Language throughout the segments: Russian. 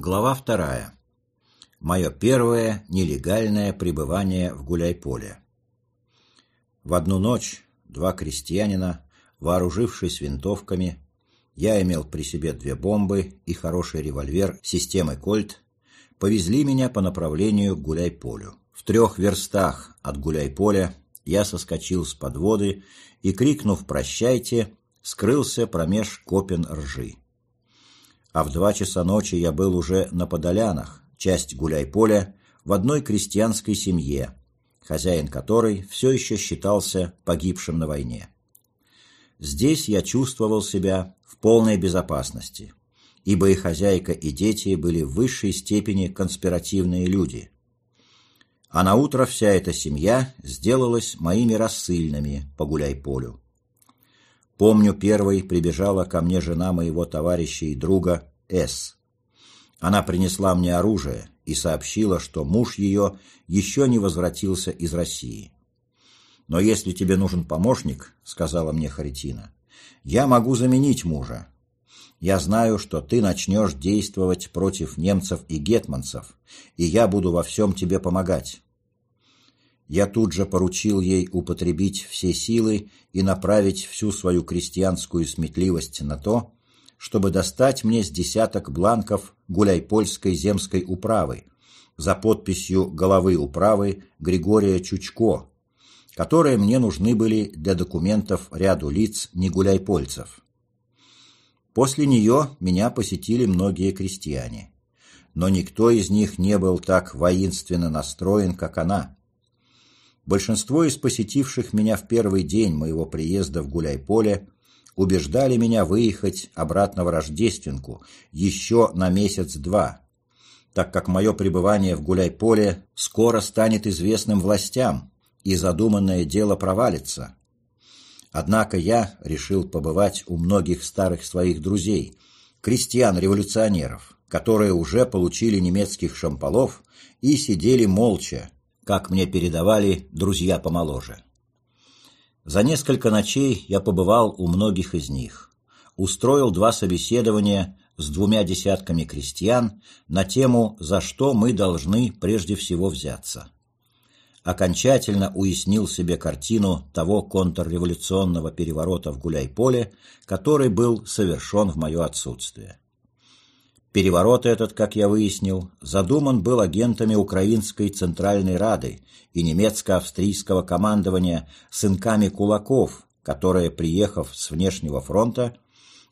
Глава вторая. Мое первое нелегальное пребывание в Гуляйполе. В одну ночь два крестьянина, вооружившись винтовками, я имел при себе две бомбы и хороший револьвер системы «Кольт», повезли меня по направлению к Гуляйполю. В трех верстах от Гуляйполя я соскочил с подводы и, крикнув «Прощайте!», скрылся промеж копен ржи а в два часа ночи я был уже на Подолянах, часть гуляй-поля, в одной крестьянской семье, хозяин которой все еще считался погибшим на войне. Здесь я чувствовал себя в полной безопасности, ибо и хозяйка, и дети были в высшей степени конспиративные люди. А на утро вся эта семья сделалась моими рассыльными по гуляй-полю. Помню, первой прибежала ко мне жена моего товарища и друга С. Она принесла мне оружие и сообщила, что муж ее еще не возвратился из России. «Но если тебе нужен помощник, — сказала мне Харитина, — я могу заменить мужа. Я знаю, что ты начнешь действовать против немцев и гетманцев, и я буду во всем тебе помогать. Я тут же поручил ей употребить все силы и направить всю свою крестьянскую сметливость на то, чтобы достать мне с десяток бланков гуляйпольской земской управы за подписью головы управы Григория Чучко, которые мне нужны были для документов ряду лиц негуляйпольцев. После нее меня посетили многие крестьяне, но никто из них не был так воинственно настроен, как она. Большинство из посетивших меня в первый день моего приезда в Гуляйполе убеждали меня выехать обратно в Рождественку еще на месяц-два, так как мое пребывание в Гуляйполе скоро станет известным властям, и задуманное дело провалится. Однако я решил побывать у многих старых своих друзей, крестьян-революционеров, которые уже получили немецких шамполов и сидели молча, как мне передавали друзья помоложе. За несколько ночей я побывал у многих из них, устроил два собеседования с двумя десятками крестьян на тему «За что мы должны прежде всего взяться». Окончательно уяснил себе картину того контрреволюционного переворота в Гуляйполе, который был совершен в мое отсутствие. Переворот этот, как я выяснил, задуман был агентами Украинской Центральной Рады и немецко-австрийского командования сынками кулаков, которые, приехав с внешнего фронта,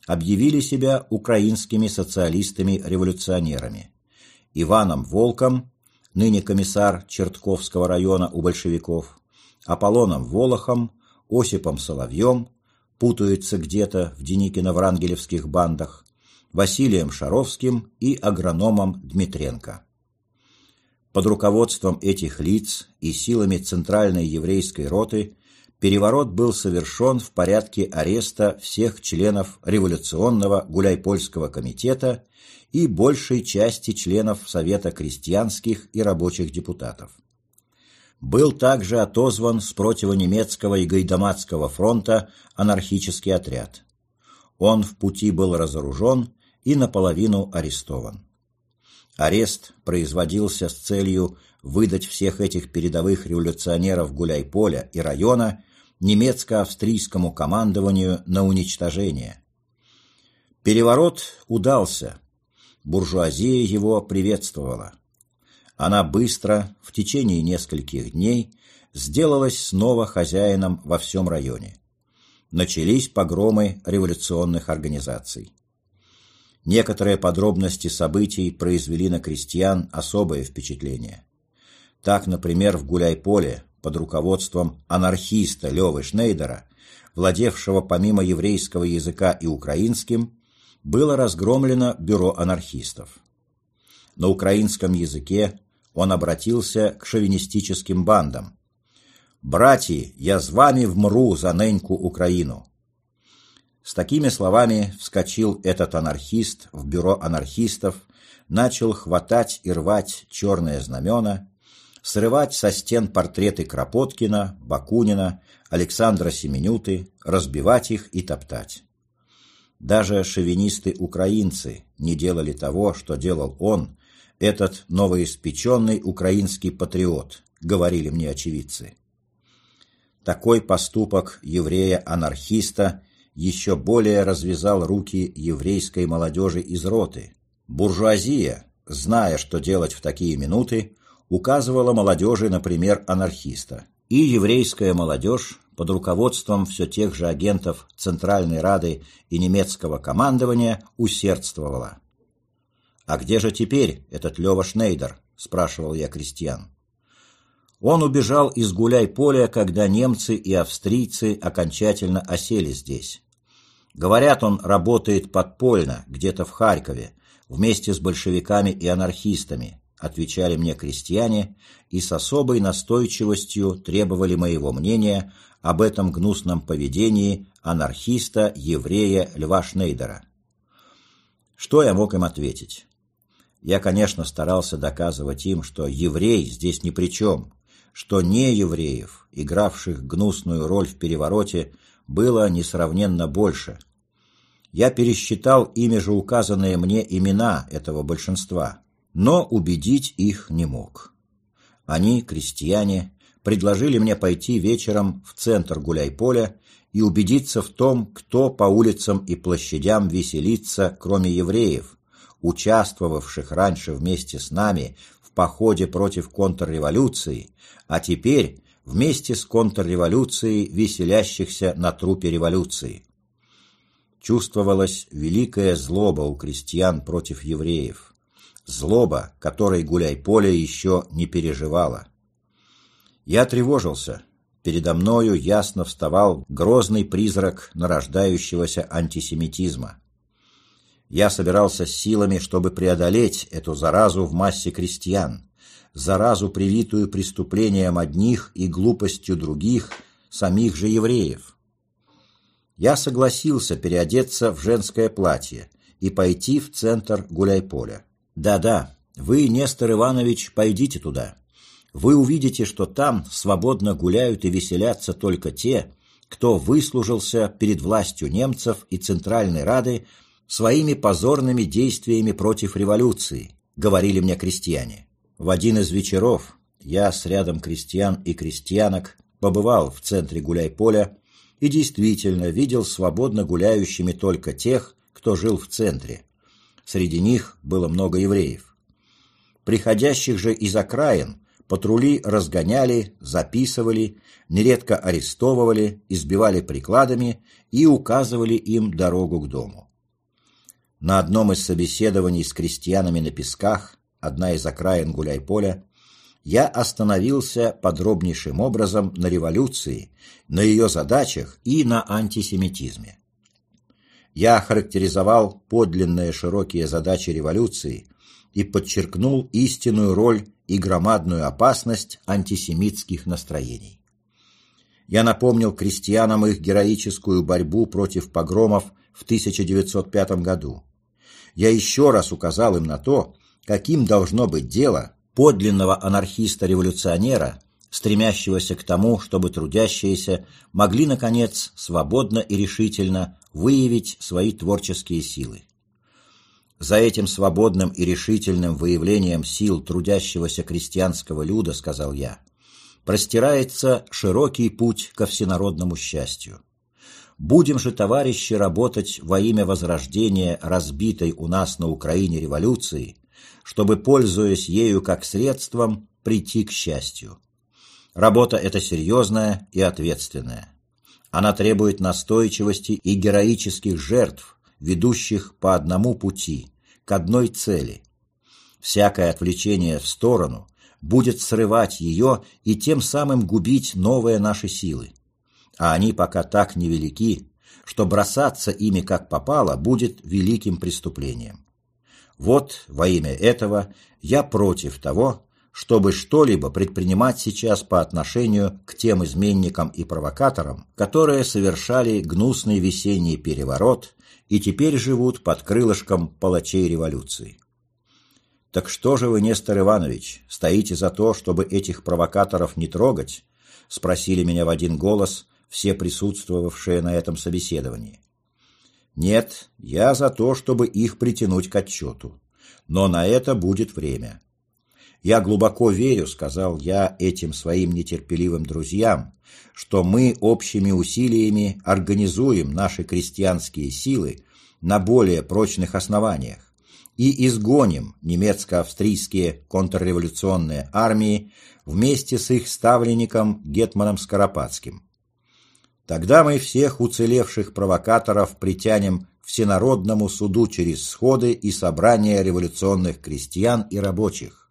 объявили себя украинскими социалистами-революционерами. Иваном Волком, ныне комиссар Чертковского района у большевиков, Аполлоном Волохом, Осипом Соловьем, путаются где-то в Деникино-Врангелевских бандах, Василием Шаровским и агрономом Дмитренко. Под руководством этих лиц и силами Центральной еврейской роты переворот был совершен в порядке ареста всех членов революционного Гуляйпольского комитета и большей части членов Совета крестьянских и рабочих депутатов. Был также отозван с противонемецкого и гайдамацкого фронта анархический отряд. Он в пути был разоружен и наполовину арестован. Арест производился с целью выдать всех этих передовых революционеров Гуляйполя и района немецко-австрийскому командованию на уничтожение. Переворот удался, буржуазия его приветствовала. Она быстро, в течение нескольких дней, сделалась снова хозяином во всем районе. Начались погромы революционных организаций. Некоторые подробности событий произвели на крестьян особое впечатление. Так, например, в Гуляйполе под руководством анархиста Левы Шнейдера, владевшего помимо еврейского языка и украинским, было разгромлено бюро анархистов. На украинском языке он обратился к шовинистическим бандам. «Братья, я с вами вмру за неньку Украину. С такими словами вскочил этот анархист в бюро анархистов, начал хватать и рвать черные знамена, срывать со стен портреты Кропоткина, Бакунина, Александра Семенюты, разбивать их и топтать. Даже шовинисты-украинцы не делали того, что делал он, этот новоиспеченный украинский патриот, говорили мне очевидцы. Такой поступок еврея-анархиста еще более развязал руки еврейской молодежи из роты. Буржуазия, зная, что делать в такие минуты, указывала молодежи на пример анархиста. И еврейская молодежь под руководством все тех же агентов Центральной Рады и немецкого командования усердствовала. «А где же теперь этот Лева Шнейдер?» – спрашивал я крестьян. Он убежал из гуляй-поля, когда немцы и австрийцы окончательно осели здесь. Говорят, он работает подпольно, где-то в Харькове, вместе с большевиками и анархистами, отвечали мне крестьяне и с особой настойчивостью требовали моего мнения об этом гнусном поведении анархиста, еврея Льва Шнейдера. Что я мог им ответить? Я, конечно, старался доказывать им, что еврей здесь ни при чем, что не евреев, игравших гнусную роль в перевороте, было несравненно больше. Я пересчитал ими же указанные мне имена этого большинства, но убедить их не мог. Они, крестьяне, предложили мне пойти вечером в центр гуляй-поля и убедиться в том, кто по улицам и площадям веселится, кроме евреев, участвовавших раньше вместе с нами в походе против контрреволюции, а теперь вместе с контрреволюцией веселящихся на трупе революции. Чувствовалась великая злоба у крестьян против евреев. Злоба, которой гуляй-поле еще не переживала. Я тревожился. Передо мною ясно вставал грозный призрак нарождающегося антисемитизма. Я собирался с силами, чтобы преодолеть эту заразу в массе крестьян, заразу, привитую преступлением одних и глупостью других, самих же евреев. Я согласился переодеться в женское платье и пойти в центр гуляй-поля. Да-да, вы, Нестор Иванович, пойдите туда. Вы увидите, что там свободно гуляют и веселятся только те, кто выслужился перед властью немцев и Центральной Рады своими позорными действиями против революции, говорили мне крестьяне. В один из вечеров я с рядом крестьян и крестьянок побывал в центре гуляй-поля и действительно видел свободно гуляющими только тех, кто жил в центре. Среди них было много евреев. Приходящих же из окраин патрули разгоняли, записывали, нередко арестовывали, избивали прикладами и указывали им дорогу к дому. На одном из собеседований с крестьянами на песках одна из окраин Гуляй-Поля, я остановился подробнейшим образом на революции, на ее задачах и на антисемитизме. Я характеризовал подлинные широкие задачи революции и подчеркнул истинную роль и громадную опасность антисемитских настроений. Я напомнил крестьянам их героическую борьбу против погромов в 1905 году. Я еще раз указал им на то, каким должно быть дело подлинного анархиста-революционера, стремящегося к тому, чтобы трудящиеся могли, наконец, свободно и решительно выявить свои творческие силы. За этим свободным и решительным выявлением сил трудящегося крестьянского люда, сказал я, простирается широкий путь ко всенародному счастью. Будем же, товарищи, работать во имя возрождения разбитой у нас на Украине революции, чтобы, пользуясь ею как средством, прийти к счастью. Работа эта серьезная и ответственная. Она требует настойчивости и героических жертв, ведущих по одному пути, к одной цели. Всякое отвлечение в сторону будет срывать ее и тем самым губить новые наши силы. А они пока так невелики, что бросаться ими как попало будет великим преступлением. Вот во имя этого я против того, чтобы что-либо предпринимать сейчас по отношению к тем изменникам и провокаторам, которые совершали гнусный весенний переворот и теперь живут под крылышком палачей революции. «Так что же вы, Нестор Иванович, стоите за то, чтобы этих провокаторов не трогать?» – спросили меня в один голос все присутствовавшие на этом собеседовании. Нет, я за то, чтобы их притянуть к отчету. Но на это будет время. Я глубоко верю, сказал я этим своим нетерпеливым друзьям, что мы общими усилиями организуем наши крестьянские силы на более прочных основаниях и изгоним немецко-австрийские контрреволюционные армии вместе с их ставленником Гетманом Скоропадским. Тогда мы всех уцелевших провокаторов притянем к всенародному суду через сходы и собрания революционных крестьян и рабочих.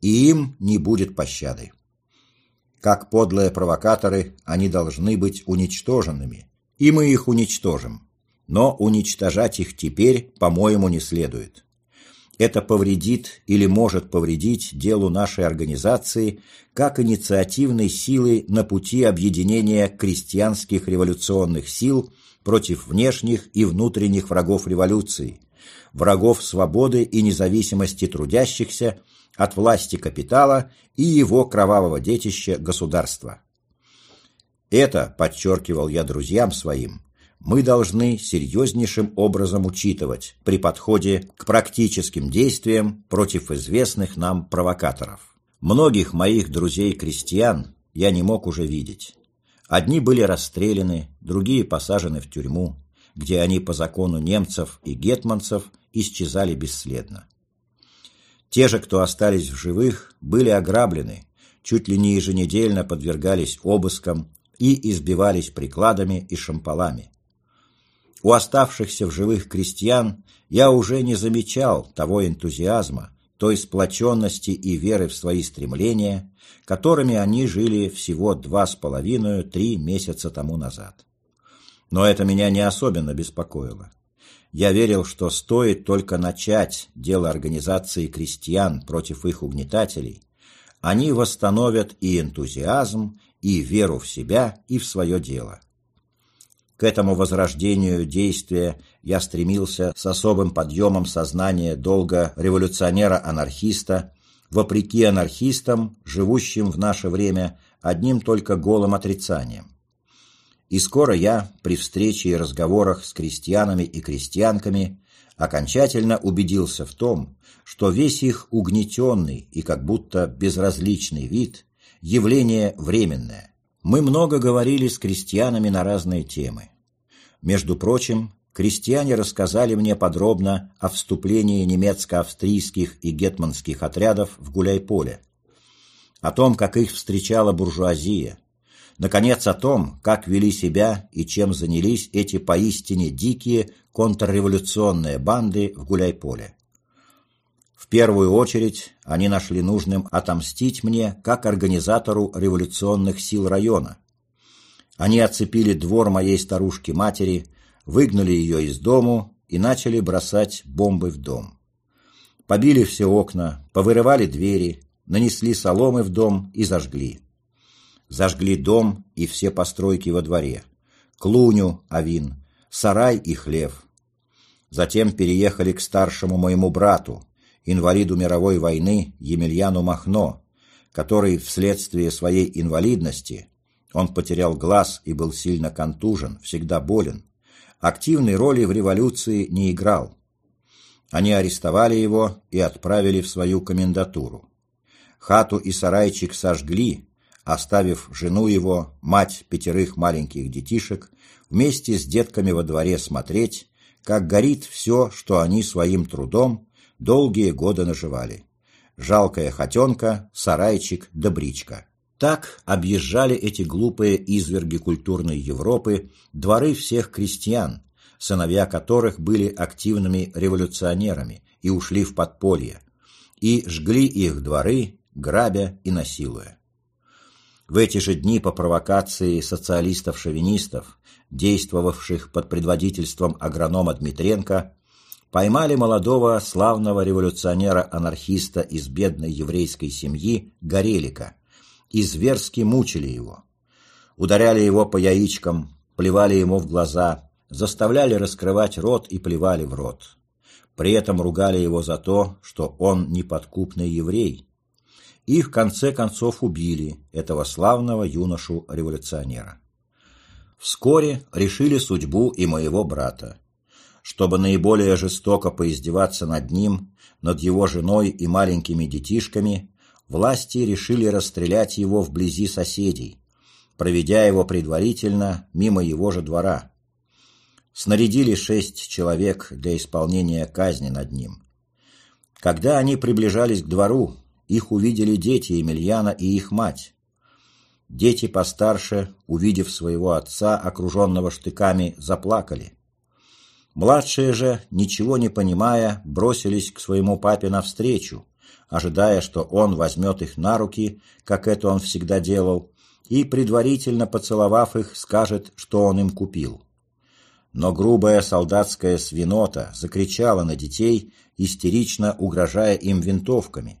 И им не будет пощады. Как подлые провокаторы, они должны быть уничтоженными, и мы их уничтожим. Но уничтожать их теперь, по-моему, не следует. Это повредит или может повредить делу нашей организации как инициативной силы на пути объединения крестьянских революционных сил против внешних и внутренних врагов революции, врагов свободы и независимости трудящихся от власти капитала и его кровавого детища государства. Это, подчеркивал я друзьям своим, мы должны серьезнейшим образом учитывать при подходе к практическим действиям против известных нам провокаторов. Многих моих друзей-крестьян я не мог уже видеть. Одни были расстреляны, другие посажены в тюрьму, где они по закону немцев и гетманцев исчезали бесследно. Те же, кто остались в живых, были ограблены, чуть ли не еженедельно подвергались обыскам и избивались прикладами и шампалами. У оставшихся в живых крестьян я уже не замечал того энтузиазма, той сплоченности и веры в свои стремления, которыми они жили всего два с половиной-три месяца тому назад. Но это меня не особенно беспокоило. Я верил, что стоит только начать дело организации крестьян против их угнетателей, они восстановят и энтузиазм, и веру в себя, и в свое дело. К этому возрождению действия я стремился с особым подъемом сознания долга революционера-анархиста, вопреки анархистам, живущим в наше время одним только голым отрицанием. И скоро я, при встрече и разговорах с крестьянами и крестьянками, окончательно убедился в том, что весь их угнетенный и как будто безразличный вид – явление временное, мы много говорили с крестьянами на разные темы. Между прочим, крестьяне рассказали мне подробно о вступлении немецко-австрийских и гетманских отрядов в Гуляйполе, о том, как их встречала буржуазия, наконец, о том, как вели себя и чем занялись эти поистине дикие контрреволюционные банды в Гуляйполе. В первую очередь они нашли нужным отомстить мне как организатору революционных сил района. Они оцепили двор моей старушки-матери, выгнали ее из дому и начали бросать бомбы в дом. Побили все окна, повырывали двери, нанесли соломы в дом и зажгли. Зажгли дом и все постройки во дворе, клуню, авин, сарай и хлев. Затем переехали к старшему моему брату, инвалиду мировой войны Емельяну Махно, который вследствие своей инвалидности, он потерял глаз и был сильно контужен, всегда болен, активной роли в революции не играл. Они арестовали его и отправили в свою комендатуру. Хату и сарайчик сожгли, оставив жену его, мать пятерых маленьких детишек, вместе с детками во дворе смотреть, как горит все, что они своим трудом долгие годы наживали. Жалкая хотенка, сарайчик да бричка. Так объезжали эти глупые изверги культурной Европы дворы всех крестьян, сыновья которых были активными революционерами и ушли в подполье, и жгли их дворы, грабя и насилуя. В эти же дни по провокации социалистов-шовинистов, действовавших под предводительством агронома Дмитренко, поймали молодого славного революционера-анархиста из бедной еврейской семьи Горелика и зверски мучили его. Ударяли его по яичкам, плевали ему в глаза, заставляли раскрывать рот и плевали в рот. При этом ругали его за то, что он неподкупный еврей. И в конце концов убили этого славного юношу-революционера. Вскоре решили судьбу и моего брата. Чтобы наиболее жестоко поиздеваться над ним, над его женой и маленькими детишками, власти решили расстрелять его вблизи соседей, проведя его предварительно мимо его же двора. Снарядили шесть человек для исполнения казни над ним. Когда они приближались к двору, их увидели дети Емельяна и их мать. Дети постарше, увидев своего отца, окруженного штыками, заплакали. Младшие же, ничего не понимая, бросились к своему папе навстречу, ожидая, что он возьмет их на руки, как это он всегда делал, и, предварительно поцеловав их, скажет, что он им купил. Но грубая солдатская свинота закричала на детей, истерично угрожая им винтовками.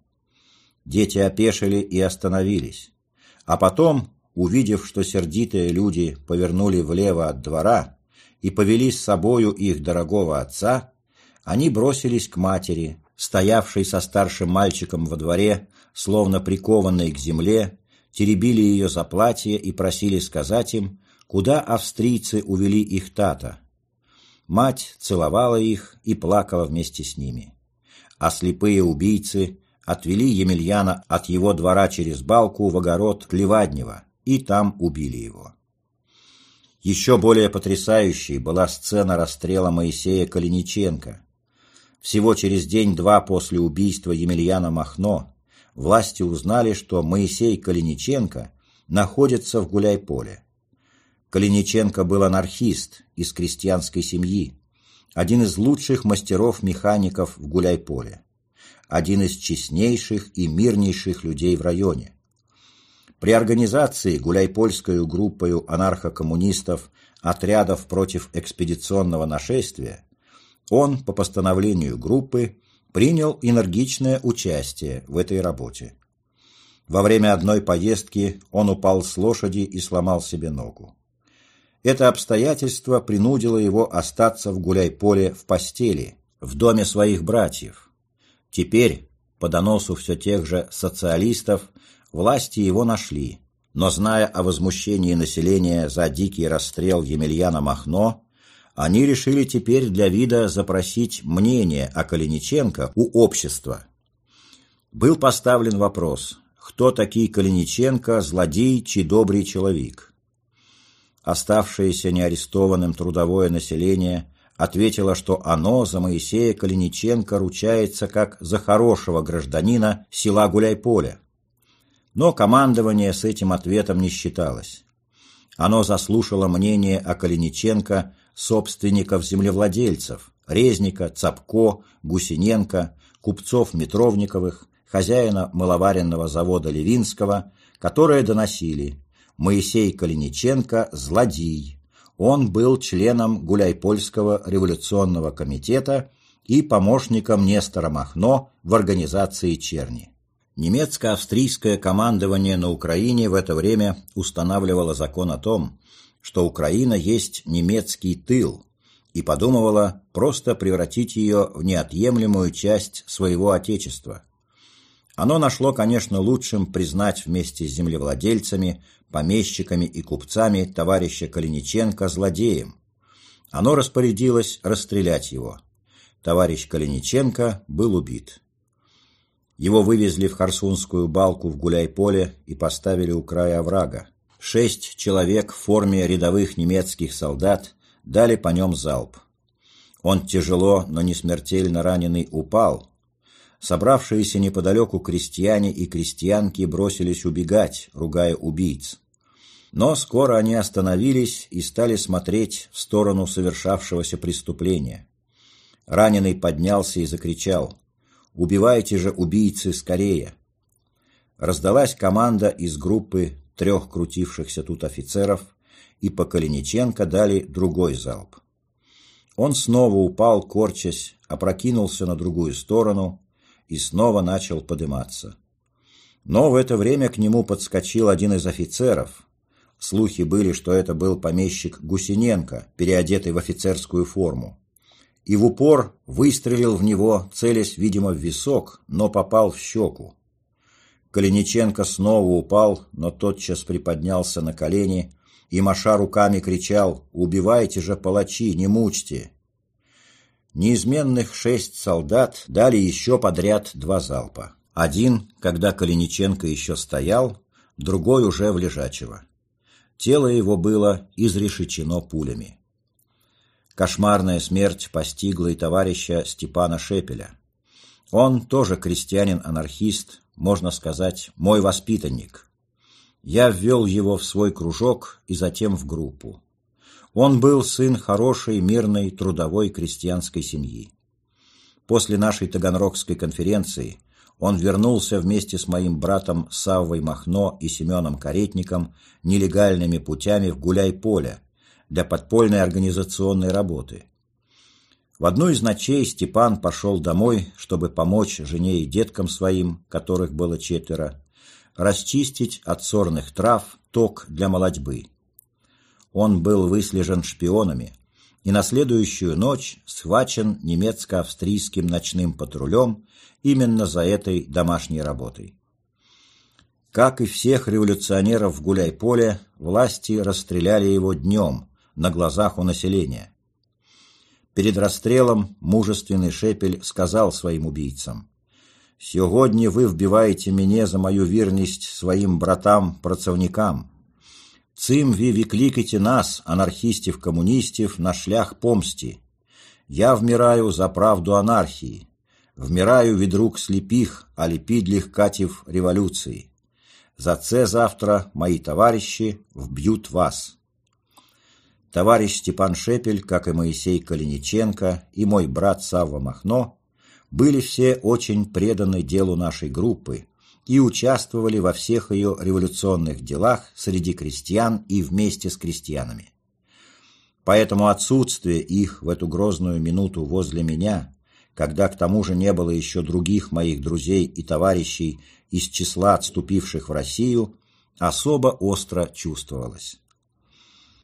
Дети опешили и остановились. А потом, увидев, что сердитые люди повернули влево от двора и повели с собою их дорогого отца, они бросились к матери, стоявшей со старшим мальчиком во дворе, словно прикованной к земле, теребили ее за платье и просили сказать им, куда австрийцы увели их тата. Мать целовала их и плакала вместе с ними. А слепые убийцы отвели Емельяна от его двора через балку в огород Клеваднева и там убили его. Еще более потрясающей была сцена расстрела Моисея Калиниченко. Всего через день-два после убийства Емельяна Махно власти узнали, что Моисей Калиниченко находится в Гуляйполе. Калиниченко был анархист из крестьянской семьи, один из лучших мастеров-механиков в Гуляйполе один из честнейших и мирнейших людей в районе. При организации гуляйпольскую группою анархокоммунистов отрядов против экспедиционного нашествия он, по постановлению группы, принял энергичное участие в этой работе. Во время одной поездки он упал с лошади и сломал себе ногу. Это обстоятельство принудило его остаться в гуляйполе в постели, в доме своих братьев, Теперь, по доносу все тех же социалистов, власти его нашли, но, зная о возмущении населения за дикий расстрел Емельяна Махно, они решили теперь для вида запросить мнение о Калиниченко у общества. Был поставлен вопрос, кто такие Калиниченко, злодей, чей добрый человек. Оставшееся неарестованным трудовое население ответила, что оно за Моисея Калиниченко ручается как за хорошего гражданина села Гуляйполя. Но командование с этим ответом не считалось. Оно заслушало мнение о Калиниченко собственников-землевладельцев, Резника, Цапко, Гусиненко, купцов Метровниковых, хозяина маловаренного завода Левинского, которые доносили «Моисей Калиниченко – злодей, он был членом Гуляйпольского революционного комитета и помощником Нестора Махно в организации Черни. Немецко-австрийское командование на Украине в это время устанавливало закон о том, что Украина есть немецкий тыл, и подумывала просто превратить ее в неотъемлемую часть своего Отечества. Оно нашло, конечно, лучшим признать вместе с землевладельцами помещиками и купцами товарища Калиниченко злодеем. Оно распорядилось расстрелять его. Товарищ Калиниченко был убит. Его вывезли в Харсунскую балку в Гуляйполе и поставили у края оврага. Шесть человек в форме рядовых немецких солдат дали по нем залп. Он тяжело, но не смертельно раненый упал. Собравшиеся неподалеку крестьяне и крестьянки бросились убегать, ругая убийц. Но скоро они остановились и стали смотреть в сторону совершавшегося преступления. Раненый поднялся и закричал «Убивайте же, убийцы, скорее!» Раздалась команда из группы трех крутившихся тут офицеров, и по Калиниченко дали другой залп. Он снова упал, корчась, опрокинулся на другую сторону и снова начал подниматься. Но в это время к нему подскочил один из офицеров, Слухи были, что это был помещик Гусиненко, переодетый в офицерскую форму. И в упор выстрелил в него, целясь, видимо, в висок, но попал в щеку. Калиниченко снова упал, но тотчас приподнялся на колени и, маша руками, кричал «Убивайте же, палачи, не мучьте!». Неизменных шесть солдат дали еще подряд два залпа. Один, когда Калиниченко еще стоял, другой уже в лежачего. Тело его было изрешечено пулями. Кошмарная смерть постигла и товарища Степана Шепеля. Он тоже крестьянин-анархист, можно сказать, мой воспитанник. Я ввел его в свой кружок и затем в группу. Он был сын хорошей, мирной, трудовой крестьянской семьи. После нашей Таганрогской конференции он вернулся вместе с моим братом Саввой Махно и Семеном Каретником нелегальными путями в Гуляй-Поле для подпольной организационной работы. В одну из ночей Степан пошел домой, чтобы помочь жене и деткам своим, которых было четверо, расчистить от сорных трав ток для молодьбы. Он был выслежен шпионами и на следующую ночь схвачен немецко-австрийским ночным патрулем именно за этой домашней работой. Как и всех революционеров в Гуляй-Поле, власти расстреляли его днем, на глазах у населения. Перед расстрелом мужественный Шепель сказал своим убийцам «Сьогодні ви вбиваєте мене за мою вірність своим братам-працовникам. Цим ви викликаете нас, анархистов-коммунистов, на шлях помсти. Я вмираю за правду анархии, вмираю від рук слепих, али підлих катів революции. За це завтра мои товарищи вбьют вас. Товарищ Степан Шепель, как и Моисей Калиниченко и мой брат Савва Махно, были все очень преданы делу нашей группы и участвовали во всех ее революционных делах среди крестьян и вместе с крестьянами. Поэтому отсутствие их в эту грозную минуту возле меня когда к тому же не было еще других моих друзей и товарищей из числа отступивших в Россию, особо остро чувствовалось.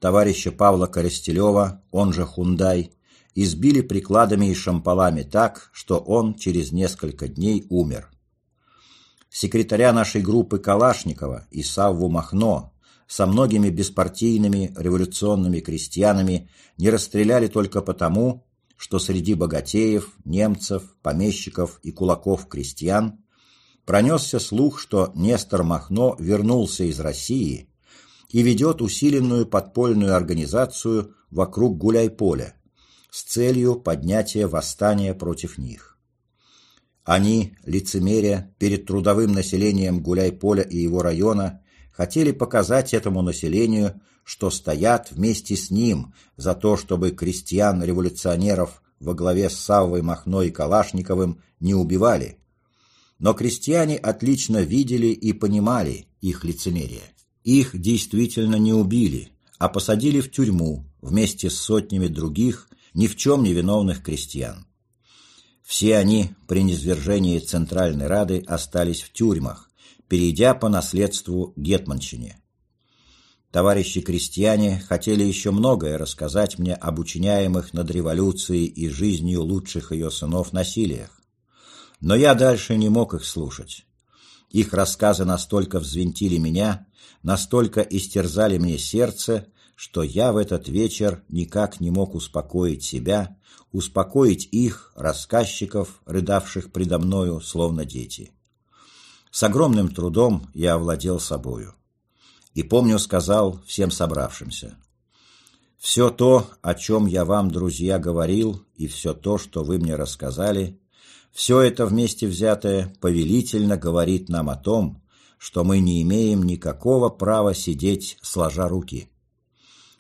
Товарища Павла Коростелева, он же Хундай, избили прикладами и шампалами так, что он через несколько дней умер. Секретаря нашей группы Калашникова и Савву Махно со многими беспартийными революционными крестьянами не расстреляли только потому, что среди богатеев, немцев, помещиков и кулаков-крестьян пронесся слух, что Нестор Махно вернулся из России и ведет усиленную подпольную организацию вокруг Гуляй-Поля с целью поднятия восстания против них. Они, лицемеря, перед трудовым населением Гуляй-Поля и его района хотели показать этому населению, что стоят вместе с ним за то, чтобы крестьян-революционеров во главе с Саввой Махно и Калашниковым не убивали. Но крестьяне отлично видели и понимали их лицемерие. Их действительно не убили, а посадили в тюрьму вместе с сотнями других ни в чем не виновных крестьян. Все они при низвержении Центральной Рады остались в тюрьмах, перейдя по наследству Гетманщине. Товарищи крестьяне хотели еще многое рассказать мне об учиняемых над революцией и жизнью лучших ее сынов насилиях. Но я дальше не мог их слушать. Их рассказы настолько взвинтили меня, настолько истерзали мне сердце, что я в этот вечер никак не мог успокоить себя, успокоить их, рассказчиков, рыдавших предо мною, словно дети. С огромным трудом я овладел собою и, помню, сказал всем собравшимся. «Все то, о чем я вам, друзья, говорил, и все то, что вы мне рассказали, все это вместе взятое повелительно говорит нам о том, что мы не имеем никакого права сидеть сложа руки.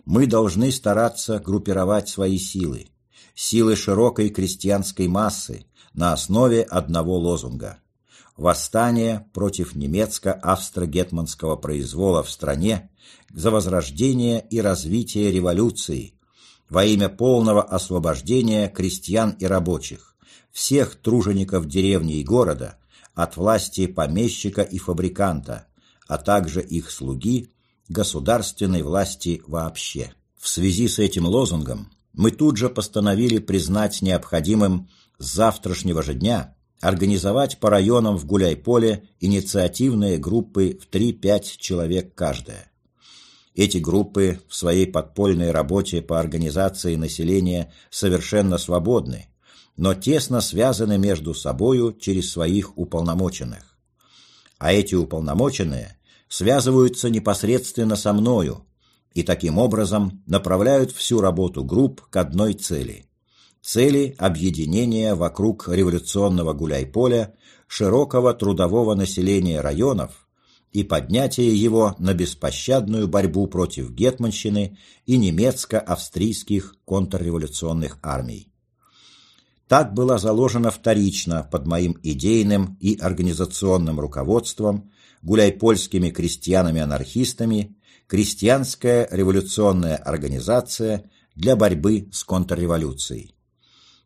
Мы должны стараться группировать свои силы, силы широкой крестьянской массы на основе одного лозунга – восстание против немецко-австро-гетманского произвола в стране за возрождение и развитие революции во имя полного освобождения крестьян и рабочих, всех тружеников деревни и города от власти помещика и фабриканта, а также их слуги, государственной власти вообще. В связи с этим лозунгом мы тут же постановили признать необходимым с завтрашнего же дня организовать по районам в Гуляй-Поле инициативные группы в 3-5 человек каждая. Эти группы в своей подпольной работе по организации населения совершенно свободны, но тесно связаны между собою через своих уполномоченных. А эти уполномоченные связываются непосредственно со мною и таким образом направляют всю работу групп к одной цели – цели объединения вокруг революционного гуляй-поля широкого трудового населения районов и поднятия его на беспощадную борьбу против гетманщины и немецко-австрийских контрреволюционных армий. Так была заложена вторично под моим идейным и организационным руководством гуляйпольскими крестьянами-анархистами крестьянская революционная организация для борьбы с контрреволюцией.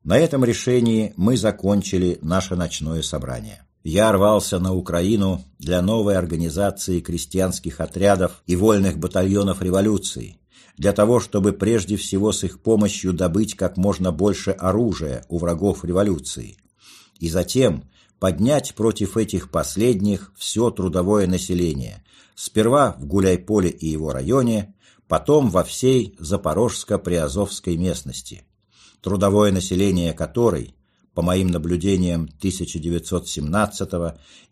На этом решении мы закончили наше ночное собрание. Я рвался на Украину для новой организации крестьянских отрядов и вольных батальонов революции, для того, чтобы прежде всего с их помощью добыть как можно больше оружия у врагов революции, и затем поднять против этих последних все трудовое население, сперва в Гуляйполе и его районе, потом во всей Запорожско-Приазовской местности, трудовое население которой, по моим наблюдениям 1917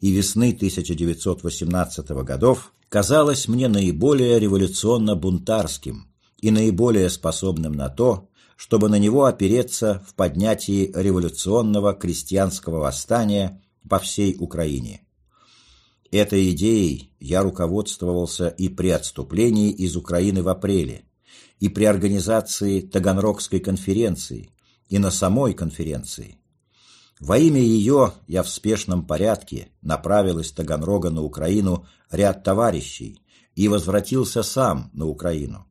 и весны 1918 годов, казалось мне наиболее революционно-бунтарским, и наиболее способным на то, чтобы на него опереться в поднятии революционного крестьянского восстания по всей Украине. Этой идеей я руководствовался и при отступлении из Украины в апреле, и при организации Таганрогской конференции, и на самой конференции. Во имя ее я в спешном порядке направил из Таганрога на Украину ряд товарищей и возвратился сам на Украину.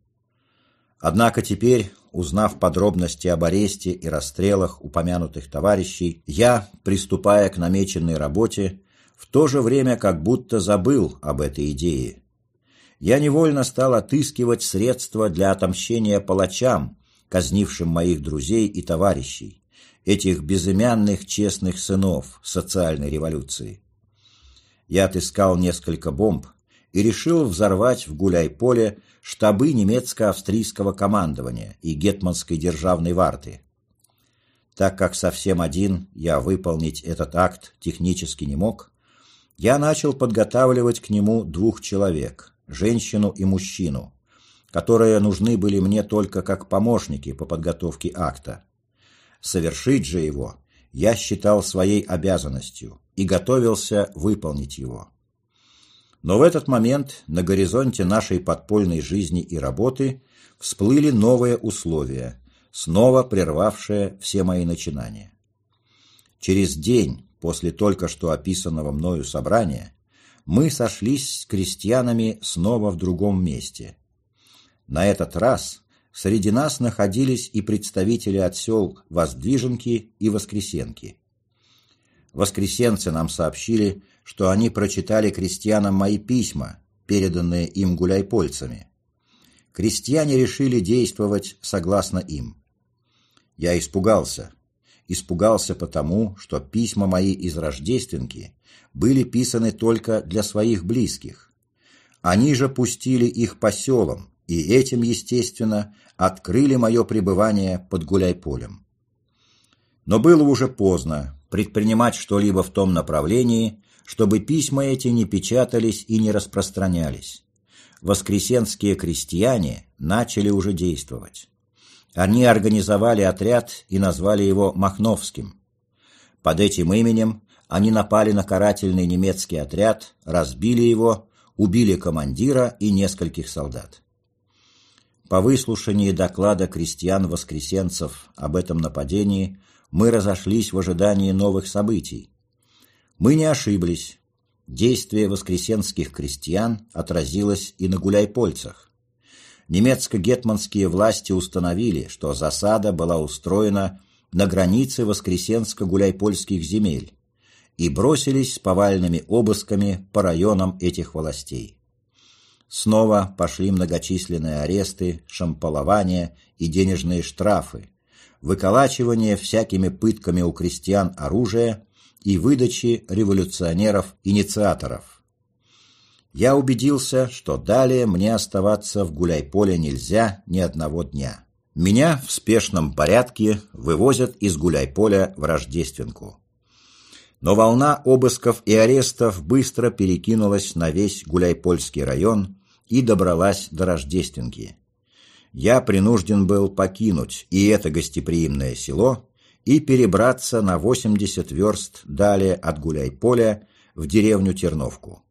Однако теперь, узнав подробности об аресте и расстрелах упомянутых товарищей, я, приступая к намеченной работе, в то же время как будто забыл об этой идее. Я невольно стал отыскивать средства для отомщения палачам, казнившим моих друзей и товарищей, этих безымянных честных сынов социальной революции. Я отыскал несколько бомб и решил взорвать в гуляй-поле штабы немецко-австрийского командования и гетманской державной варты. Так как совсем один я выполнить этот акт технически не мог, я начал подготавливать к нему двух человек, женщину и мужчину, которые нужны были мне только как помощники по подготовке акта. Совершить же его я считал своей обязанностью и готовился выполнить его. Но в этот момент на горизонте нашей подпольной жизни и работы всплыли новые условия, снова прервавшие все мои начинания. Через день после только что описанного мною собрания мы сошлись с крестьянами снова в другом месте. На этот раз среди нас находились и представители от сел Воздвиженки и Воскресенки. Воскресенцы нам сообщили, что они прочитали крестьянам мои письма, переданные им гуляйпольцами. Крестьяне решили действовать согласно им. Я испугался. Испугался потому, что письма мои из Рождественки были писаны только для своих близких. Они же пустили их по селам, и этим, естественно, открыли мое пребывание под гуляйполем. Но было уже поздно предпринимать что-либо в том направлении, чтобы письма эти не печатались и не распространялись. Воскресенские крестьяне начали уже действовать. Они организовали отряд и назвали его Махновским. Под этим именем они напали на карательный немецкий отряд, разбили его, убили командира и нескольких солдат. По выслушании доклада крестьян-воскресенцев об этом нападении мы разошлись в ожидании новых событий, мы не ошиблись. Действие воскресенских крестьян отразилось и на гуляйпольцах. Немецко-гетманские власти установили, что засада была устроена на границе воскресенско-гуляйпольских земель и бросились с повальными обысками по районам этих властей. Снова пошли многочисленные аресты, шамполования и денежные штрафы, выколачивание всякими пытками у крестьян оружия и выдачи революционеров-инициаторов. я убедился, что далее мне оставаться в Гуляйполе нельзя ни одного дня. Меня в спешном порядке вывозят из Гуляйполя в Рождественку. Но волна обысков и арестов быстро перекинулась на весь Гуляйпольский район и добралась до Рождественки. Я принужден был покинуть и это гостеприимное село и перебраться на 80 верст далее от Гуляйполя в деревню Терновку.